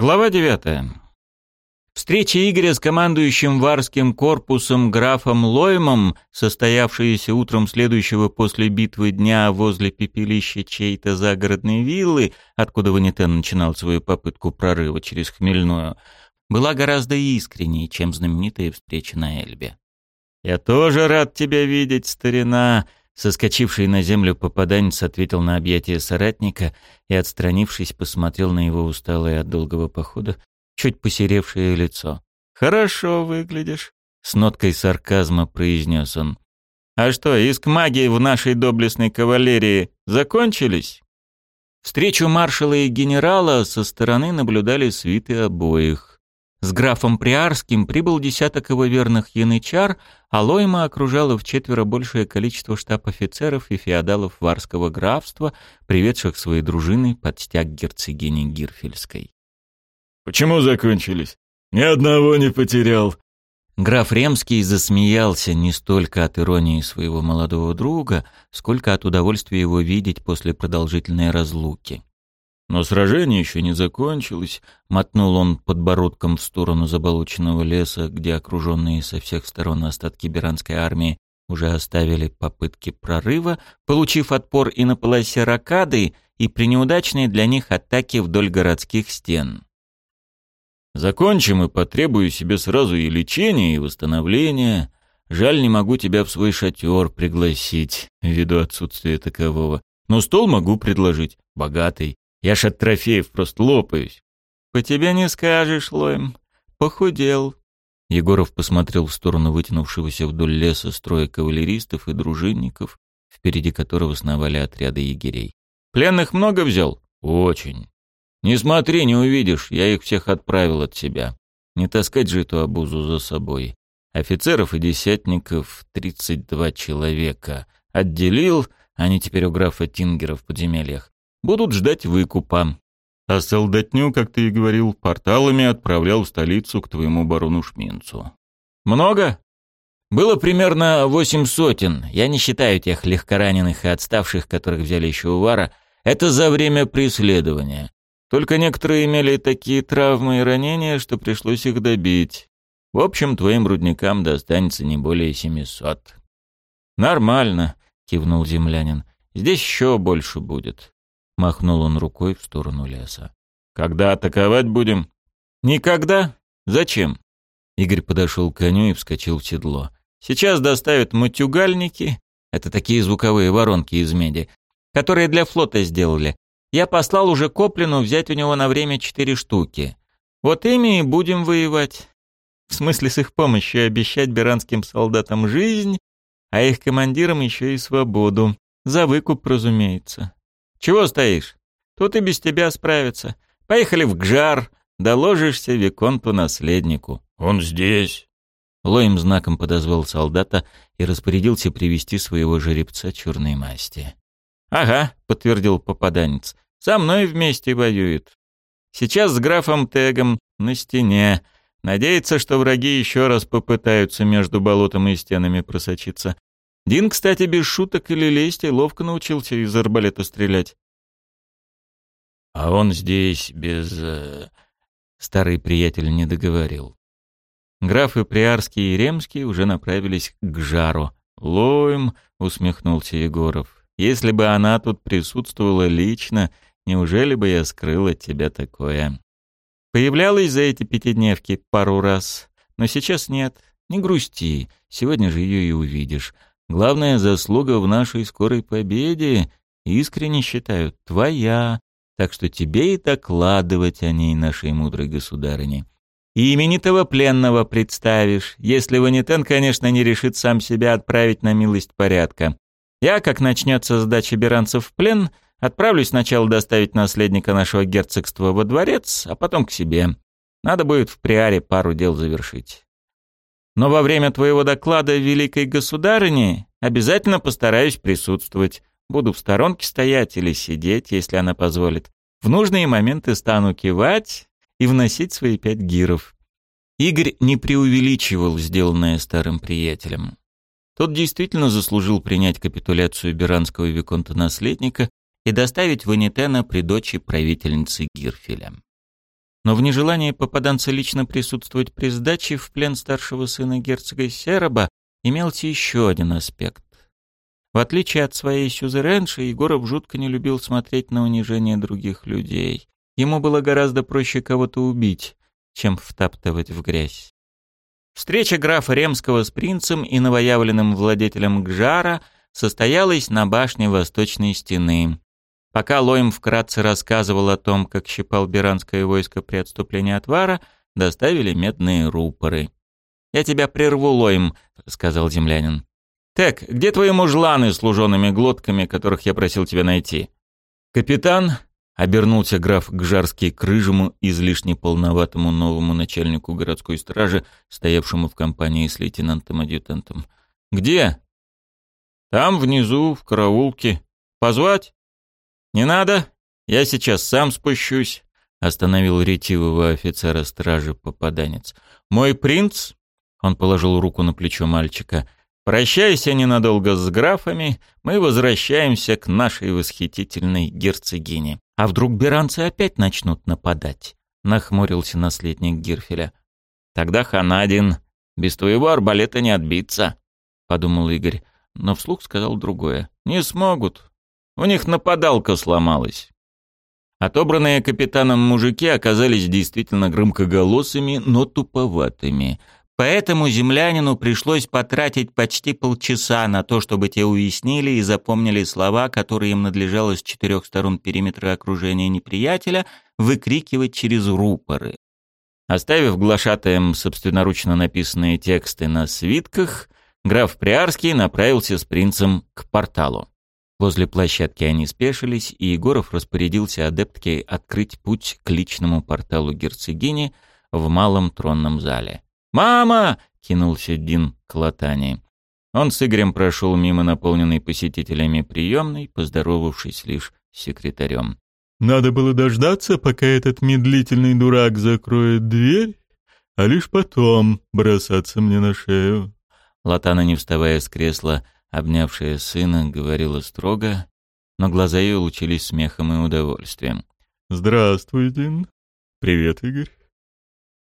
Глава 9. Встреча Игоря с командующим Варским корпусом графом Лоймом, состоявшаяся утром следующего после битвы дня возле пепелища чьей-то загородной виллы, откуда Ванитен начинал свою попытку прорыва через Хмельную, была гораздо искренней, чем знаменитая встреча на Эльбе. «Я тоже рад тебя видеть, старина», Соскочивший на землю попаданец ответил на объятие соратника и, отстранившись, посмотрел на его усталое от долгого похода, чуть посеревшее лицо. «Хорошо выглядишь», — с ноткой сарказма произнес он. «А что, иск магии в нашей доблестной кавалерии закончились?» Встречу маршала и генерала со стороны наблюдали свиты обоих. С графом Приарским прибыл десяток его верных янычар, а Лойма окружало в четверо большее количество штаб-офицеров и феодалов Варского графства, приведших свои дружины под стяг герцогини Гирфельской. «Почему закончились? Ни одного не потерял». Граф Ремский засмеялся не столько от иронии своего молодого друга, сколько от удовольствия его видеть после продолжительной разлуки. Но сражение еще не закончилось. Мотнул он подбородком в сторону заболоченного леса, где окруженные со всех сторон остатки Беранской армии уже оставили попытки прорыва, получив отпор и на полосе ракады, и при неудачной для них атаке вдоль городских стен. «Закончим и потребую себе сразу и лечения, и восстановления. Жаль, не могу тебя в свой шатер пригласить, ввиду отсутствия такового. Но стол могу предложить, богатый, я ж от трофеев просто лопаюсь. По тебе не скажешь, Лоем. Похудел. Егоров посмотрел в сторону вытянувшегося вдоль леса строя кавалеристов и дружинников, впереди которого сновали отряды егерей. «Пленных много взял?» «Очень. Не смотри, не увидишь, я их всех отправил от себя. Не таскать же эту обузу за собой. Офицеров и десятников тридцать два человека. Отделил, они теперь у графа Тингера в подземельях. Будут ждать выкупа. А солдатню, как ты и говорил, порталами отправлял в столицу к твоему барону Шминцу. Много? Было примерно восемь сотен. Я не считаю тех легкораненых и отставших, которых взяли еще у Вара. Это за время преследования. Только некоторые имели такие травмы и ранения, что пришлось их добить. В общем, твоим рудникам достанется не более семисот. «Нормально», — кивнул землянин. «Здесь еще больше будет. Махнул он рукой в сторону леса. «Когда атаковать будем?» «Никогда? Зачем?» Игорь подошел к коню и вскочил в седло. «Сейчас доставят матюгальники, это такие звуковые воронки из меди, которые для флота сделали. Я послал уже Коплину взять у него на время четыре штуки. Вот ими и будем воевать. В смысле с их помощью обещать беранским солдатам жизнь, а их командирам еще и свободу. За выкуп, разумеется. Чего стоишь? Тут и без тебя справятся. Поехали в Гжар, доложишься Виконту-наследнику. Он здесь. Лоем знаком подозвал солдата и распорядился привести своего жеребца черной масти. «Ага», — подтвердил попаданец, — «со мной вместе воюет. Сейчас с графом Тегом на стене. Надеется, что враги еще раз попытаются между болотом и стенами просочиться. Дин, кстати, без шуток или лести ловко научился из арбалета стрелять. А он здесь без... Э, старый приятель не договорил. Графы Приарский и Ремский уже направились к жару. «Лоем», — усмехнулся Егоров, — «если бы она тут присутствовала лично, неужели бы я скрыл от тебя такое?» Появлялась за эти пятидневки пару раз, но сейчас нет. Не грусти, сегодня же ее и увидишь. Главная заслуга в нашей скорой победе, искренне считаю, твоя, так что тебе и докладывать о ней нашей мудрой государыне. И именитого пленного представишь, если Ванитен, конечно, не решит сам себя отправить на милость порядка. Я, как начнется сдача беранцев в плен, отправлюсь сначала доставить наследника нашего герцогства во дворец, а потом к себе. Надо будет в Приаре пару дел завершить. Но во время твоего доклада великой государыне обязательно постараюсь присутствовать. Буду в сторонке стоять или сидеть, если она позволит. В нужные моменты стану кивать и вносить свои пять гиров. Игорь не преувеличивал сделанное старым приятелем. Тот действительно заслужил принять капитуляцию Беранского виконта-наследника и доставить Ванитена при дочи правительницы Гирфеля. Но в нежелании попаданца лично присутствовать при сдаче в плен старшего сына герцога Сероба имелся еще один аспект. В отличие от своей сюзеренши, Егоров жутко не любил смотреть на унижение других людей. Ему было гораздо проще кого-то убить, чем втаптывать в грязь. Встреча графа Ремского с принцем и новоявленным владетелем Гжара состоялась на башне Восточной стены. Пока Лоем вкратце рассказывал о том, как щипал биранское войско при отступлении от Вара, доставили медные рупоры. «Я тебя прерву, Лоем», — сказал землянин. «Так, где твои мужланы с лужеными глотками, которых я просил тебя найти?» «Капитан», — обернулся граф Гжарский к рыжему, излишне полноватому новому начальнику городской стражи, стоявшему в компании с лейтенантом-адъютантом. «Где?» «Там, внизу, в караулке. Позвать?» «Не надо, я сейчас сам спущусь», — остановил ретивого офицера стражи попаданец. «Мой принц?» — он положил руку на плечо мальчика. «Прощайся ненадолго с графами, мы возвращаемся к нашей восхитительной герцогине». «А вдруг беранцы опять начнут нападать?» — нахмурился наследник Гирфеля. «Тогда Ханадин, без твоего арбалета не отбиться», — подумал Игорь, но вслух сказал другое. «Не смогут, у них нападалка сломалась. Отобранные капитаном мужики оказались действительно громкоголосыми, но туповатыми. Поэтому землянину пришлось потратить почти полчаса на то, чтобы те уяснили и запомнили слова, которые им надлежало с четырех сторон периметра окружения неприятеля выкрикивать через рупоры. Оставив глашатаем собственноручно написанные тексты на свитках, граф Приарский направился с принцем к порталу. Возле площадки они спешились, и Егоров распорядился адептке открыть путь к личному порталу герцогини в малом тронном зале. «Мама!» — кинулся Дин к Латане. Он с Игорем прошел мимо наполненной посетителями приемной, поздоровавшись лишь с секретарем. «Надо было дождаться, пока этот медлительный дурак закроет дверь, а лишь потом бросаться мне на шею». Латана, не вставая с кресла, — обнявшая сына, говорила строго, но глаза ее лучились смехом и удовольствием. «Здравствуй, Дин. Привет, Игорь.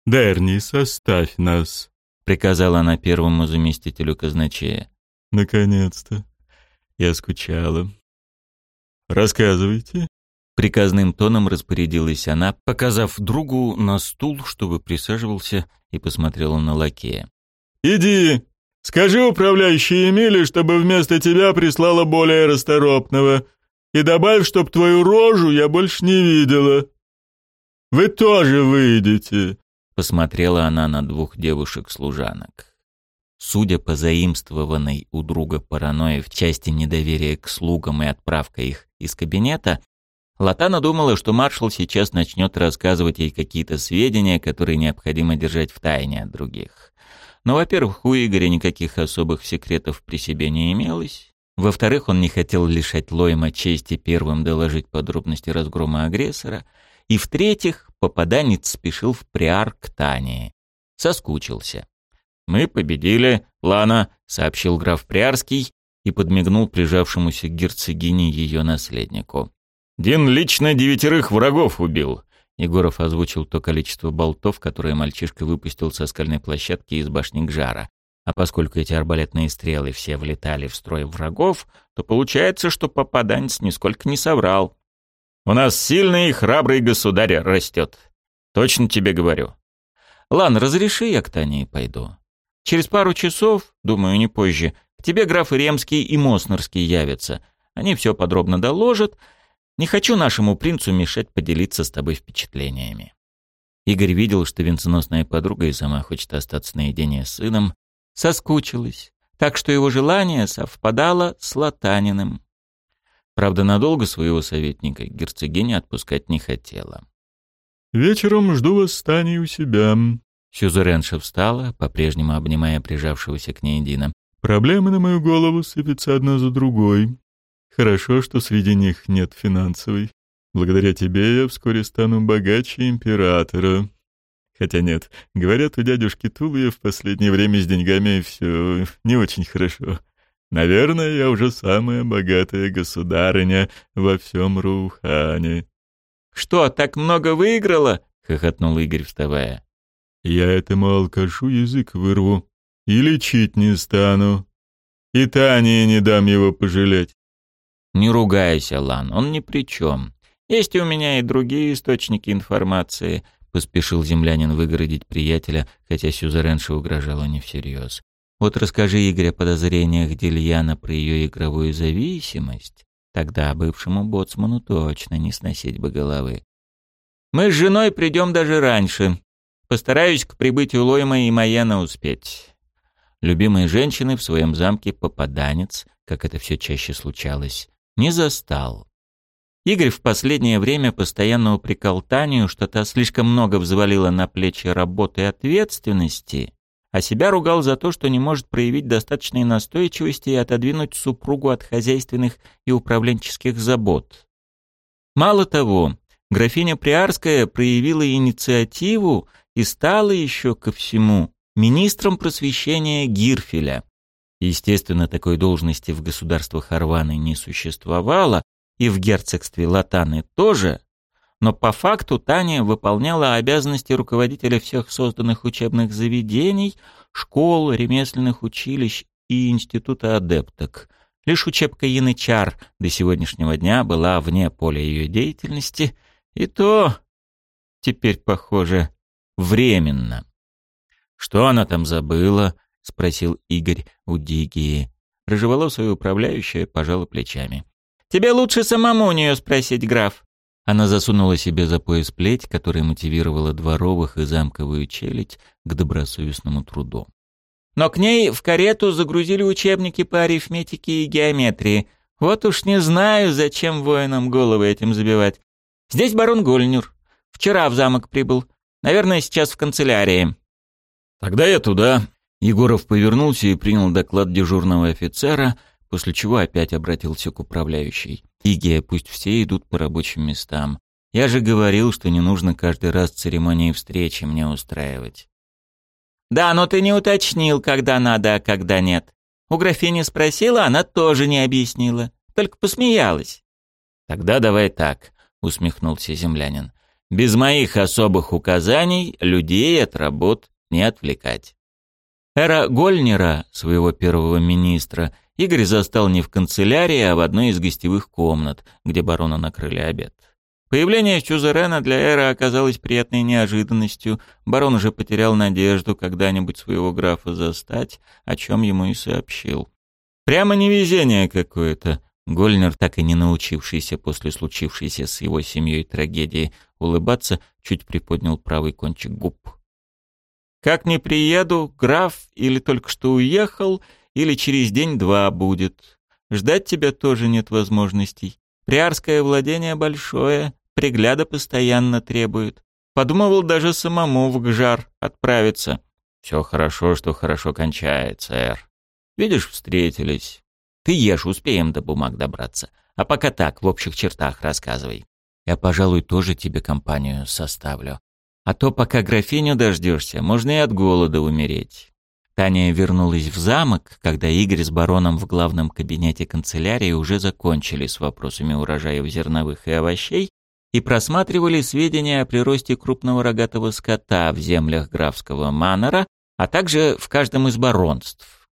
Дерни, составь нас», — приказала она первому заместителю казначея. «Наконец-то. Я скучала. Рассказывайте». Приказным тоном распорядилась она, показав другу на стул, чтобы присаживался, и посмотрела на лакея. «Иди, Скажи управляющей Эмили, чтобы вместо тебя прислала более расторопного. И добавь, чтоб твою рожу я больше не видела. Вы тоже выйдете. Посмотрела она на двух девушек-служанок. Судя по заимствованной у друга паранойи в части недоверия к слугам и отправка их из кабинета, Латана думала, что маршал сейчас начнет рассказывать ей какие-то сведения, которые необходимо держать в тайне от других. Но, во-первых, у Игоря никаких особых секретов при себе не имелось. Во-вторых, он не хотел лишать Лойма чести первым доложить подробности разгрома агрессора. И в-третьих, попаданец спешил в приар к Тане. Соскучился. «Мы победили, Лана», — сообщил граф Приарский и подмигнул прижавшемуся к герцогине ее наследнику. «Дин лично девятерых врагов убил. Егоров озвучил то количество болтов, которые мальчишка выпустил со скальной площадки из башни Гжара. А поскольку эти арбалетные стрелы все влетали в строй врагов, то получается, что попаданец нисколько не соврал. «У нас сильный и храбрый государь растет. Точно тебе говорю». «Лан, разреши, я к Тане пойду. Через пару часов, думаю, не позже, к тебе графы Ремский и Моснерский явятся. Они все подробно доложат, не хочу нашему принцу мешать поделиться с тобой впечатлениями». Игорь видел, что венценосная подруга и сама хочет остаться наедине с сыном, соскучилась, так что его желание совпадало с Латаниным. Правда, надолго своего советника герцогиня отпускать не хотела. «Вечером жду вас Таней у себя». Сюзеренша встала, по-прежнему обнимая прижавшегося к ней Дина. «Проблемы на мою голову сыпятся одна за другой. Хорошо, что среди них нет финансовой. Благодаря тебе я вскоре стану богаче императора. Хотя нет, говорят, у дядюшки Тулуя в последнее время с деньгами все не очень хорошо. Наверное, я уже самая богатая государыня во всем Рухане. «Что, так много выиграла?» — хохотнул Игорь, вставая. «Я этому алкашу язык вырву и лечить не стану. И Тане не дам его пожалеть». «Не ругайся, Лан, он ни при чем. Есть у меня и другие источники информации», — поспешил землянин выгородить приятеля, хотя Сюзеренша угрожала не всерьез. «Вот расскажи, Игорь, о подозрениях Дельяна про ее игровую зависимость. Тогда бывшему боцману точно не сносить бы головы. Мы с женой придем даже раньше. Постараюсь к прибытию Лойма и Майена успеть. Любимые женщины в своем замке попаданец, как это все чаще случалось, не застал. Игорь в последнее время постоянно упрекал Таню, что та слишком много взвалила на плечи работы и ответственности, а себя ругал за то, что не может проявить достаточной настойчивости и отодвинуть супругу от хозяйственных и управленческих забот. Мало того, графиня Приарская проявила инициативу и стала еще ко всему министром просвещения Гирфеля. Естественно, такой должности в государствах Орваны не существовало, и в герцогстве Латаны тоже, но по факту Таня выполняла обязанности руководителя всех созданных учебных заведений, школ, ремесленных училищ и института адепток. Лишь учебка Янычар до сегодняшнего дня была вне поля ее деятельности, и то теперь, похоже, временно. «Что она там забыла?» — спросил Игорь у Дигии. Рыжеволосая управляющая пожала плечами. «Тебе лучше самому у нее спросить, граф. Она засунула себе за пояс плеть, которая мотивировала дворовых и замковую челядь к добросовестному труду. Но к ней в карету загрузили учебники по арифметике и геометрии. Вот уж не знаю, зачем воинам головы этим забивать. Здесь барон Гольнюр. Вчера в замок прибыл. Наверное, сейчас в канцелярии. Тогда я туда. Егоров повернулся и принял доклад дежурного офицера, после чего опять обратился к управляющей. Игия, пусть все идут по рабочим местам. Я же говорил, что не нужно каждый раз церемонии встречи мне устраивать. Да, но ты не уточнил, когда надо, а когда нет. У графини спросила, она тоже не объяснила, только посмеялась. Тогда давай так, усмехнулся землянин. Без моих особых указаний людей от работ не отвлекать. Эра Гольнера, своего первого министра, Игорь застал не в канцелярии, а в одной из гостевых комнат, где барона накрыли обед. Появление Сюзерена для Эра оказалось приятной неожиданностью. Барон уже потерял надежду когда-нибудь своего графа застать, о чем ему и сообщил. Прямо невезение какое-то. Гольнер, так и не научившийся после случившейся с его семьей трагедии улыбаться, чуть приподнял правый кончик губ. «Как не приеду, граф или только что уехал, или через день-два будет. Ждать тебя тоже нет возможностей. Приарское владение большое, пригляда постоянно требует. Подумывал даже самому в Гжар отправиться. Все хорошо, что хорошо кончается, Эр. Видишь, встретились. Ты ешь, успеем до бумаг добраться. А пока так, в общих чертах рассказывай. Я, пожалуй, тоже тебе компанию составлю. А то пока графиню дождешься, можно и от голода умереть. Таня вернулась в замок, когда Игорь с бароном в главном кабинете канцелярии уже закончили с вопросами урожаев зерновых и овощей и просматривали сведения о приросте крупного рогатого скота в землях графского манора, а также в каждом из баронств.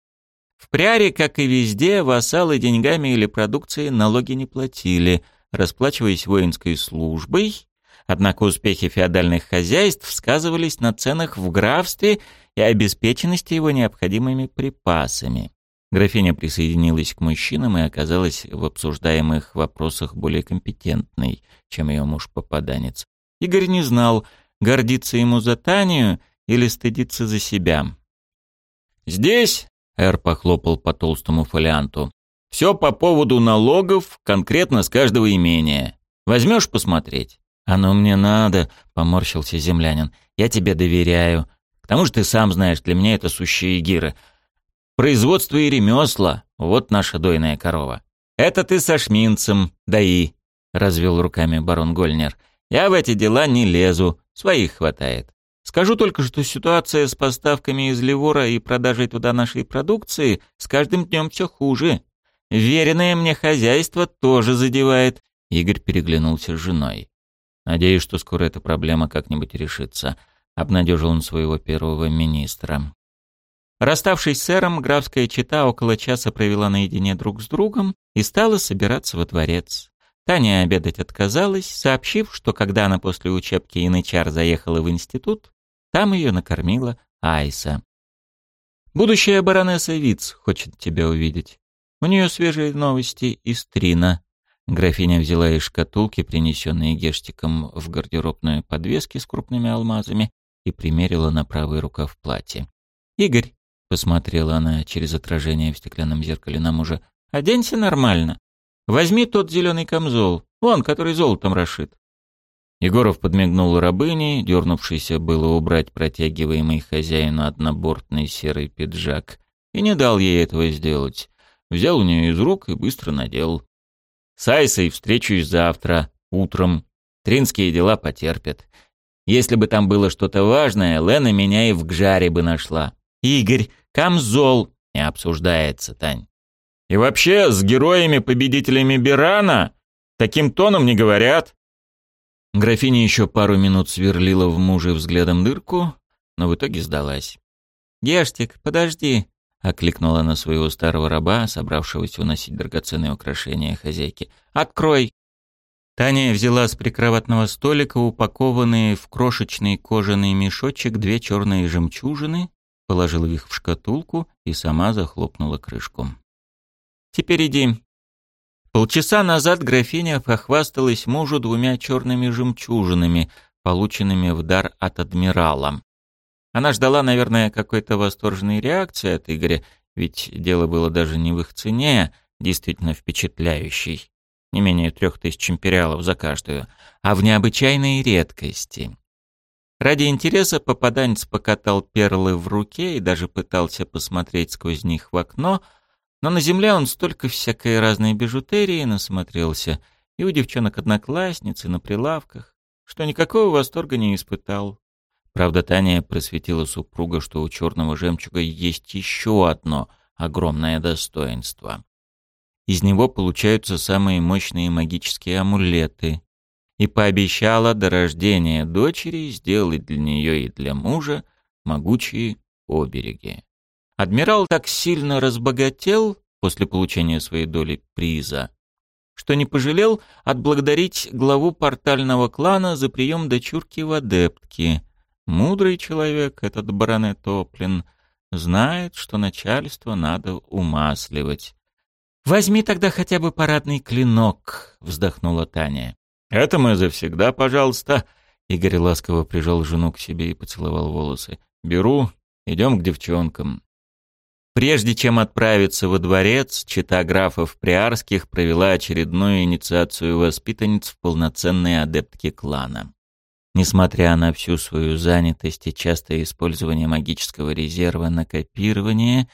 В Пряре, как и везде, вассалы деньгами или продукцией налоги не платили, расплачиваясь воинской службой Однако успехи феодальных хозяйств сказывались на ценах в графстве и обеспеченности его необходимыми припасами. Графиня присоединилась к мужчинам и оказалась в обсуждаемых вопросах более компетентной, чем ее муж-попаданец. Игорь не знал, гордиться ему за Танию или стыдиться за себя. «Здесь», — Эр похлопал по толстому фолианту, — «все по поводу налогов, конкретно с каждого имения. Возьмешь посмотреть?» «Оно мне надо», — поморщился землянин. «Я тебе доверяю. К тому же ты сам знаешь, для меня это сущие гиры. Производство и ремесла — вот наша дойная корова». «Это ты со шминцем, да и...» — развел руками барон Гольнер. «Я в эти дела не лезу, своих хватает. Скажу только, что ситуация с поставками из Ливора и продажей туда нашей продукции с каждым днем все хуже. Веренное мне хозяйство тоже задевает». Игорь переглянулся с женой. Надеюсь, что скоро эта проблема как-нибудь решится. Обнадежил он своего первого министра. Расставшись с сэром, графская чита около часа провела наедине друг с другом и стала собираться во дворец. Таня обедать отказалась, сообщив, что когда она после учебки Янычар заехала в институт, там ее накормила Айса. «Будущая баронесса Виц хочет тебя увидеть. У нее свежие новости из Трина». Графиня взяла из шкатулки, принесенные Гештиком в гардеробную подвески с крупными алмазами, и примерила на правый рукав платье. «Игорь, Посмотрела она через отражение в стеклянном зеркале на мужа. «Оденься нормально. Возьми тот зеленый камзол, вон, который золотом расшит». Егоров подмигнул рабыне, дернувшийся было убрать протягиваемый хозяину однобортный серый пиджак, и не дал ей этого сделать. Взял у нее из рук и быстро надел. «С Айсой встречусь завтра, утром. Тринские дела потерпят. Если бы там было что-то важное, Лена меня и в Гжаре бы нашла. Игорь, Камзол не обсуждается, Тань. И вообще с героями-победителями Бирана таким тоном не говорят. Графиня еще пару минут сверлила в муже взглядом дырку, но в итоге сдалась. «Гештик, подожди!» — окликнула на своего старого раба, собравшегося уносить драгоценные украшения хозяйки. «Открой!» Таня взяла с прикроватного столика упакованные в крошечный кожаный мешочек две черные жемчужины положила их в шкатулку и сама захлопнула крышку. «Теперь иди». Полчаса назад графиня похвасталась мужу двумя черными жемчужинами, полученными в дар от адмирала. Она ждала, наверное, какой-то восторженной реакции от Игоря, ведь дело было даже не в их цене, действительно впечатляющей, не менее трех тысяч империалов за каждую, а в необычайной редкости. Ради интереса попаданец покатал перлы в руке и даже пытался посмотреть сквозь них в окно, но на земле он столько всякой разной бижутерии насмотрелся, и у девчонок-одноклассниц, и на прилавках, что никакого восторга не испытал. Правда, Таня просветила супруга, что у черного жемчуга есть еще одно огромное достоинство. Из него получаются самые мощные магические амулеты, и пообещала до рождения дочери сделать для нее и для мужа могучие обереги. Адмирал так сильно разбогател после получения своей доли приза, что не пожалел отблагодарить главу портального клана за прием дочурки в адептки. Мудрый человек, этот баронет Топлин, знает, что начальство надо умасливать. «Возьми тогда хотя бы парадный клинок», — вздохнула Таня. «Это мы завсегда, пожалуйста». Игорь ласково прижал жену к себе и поцеловал волосы. «Беру. Идем к девчонкам». Прежде чем отправиться во дворец, чита графов Приарских провела очередную инициацию воспитанниц в полноценные адептки клана. Несмотря на всю свою занятость и частое использование магического резерва на копирование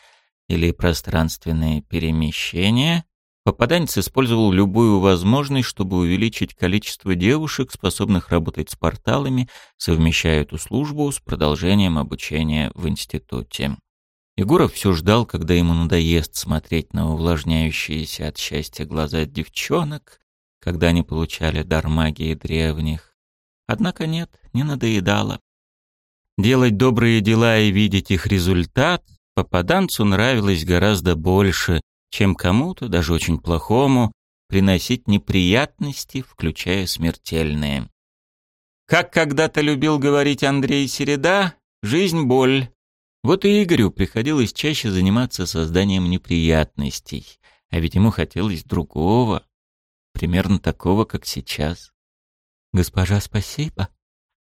или пространственные перемещения, Попаданец использовал любую возможность, чтобы увеличить количество девушек, способных работать с порталами, совмещая эту службу с продолжением обучения в институте. Егоров все ждал, когда ему надоест смотреть на увлажняющиеся от счастья глаза девчонок, когда они получали дар магии древних. Однако нет, не надоедало. Делать добрые дела и видеть их результат попаданцу нравилось гораздо больше, чем кому-то, даже очень плохому, приносить неприятности, включая смертельные. Как когда-то любил говорить Андрей Середа, жизнь — боль. Вот и Игорю приходилось чаще заниматься созданием неприятностей, а ведь ему хотелось другого, примерно такого, как сейчас. «Госпожа, спасибо!»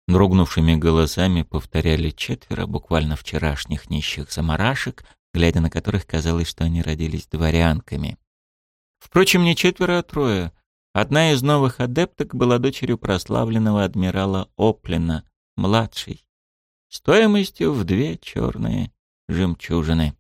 Дрогнувшими голосами повторяли четверо буквально вчерашних нищих заморашек, глядя на которых казалось, что они родились дворянками. Впрочем, не четверо, а трое. Одна из новых адепток была дочерью прославленного адмирала Оплина, младшей, стоимостью в две черные жемчужины.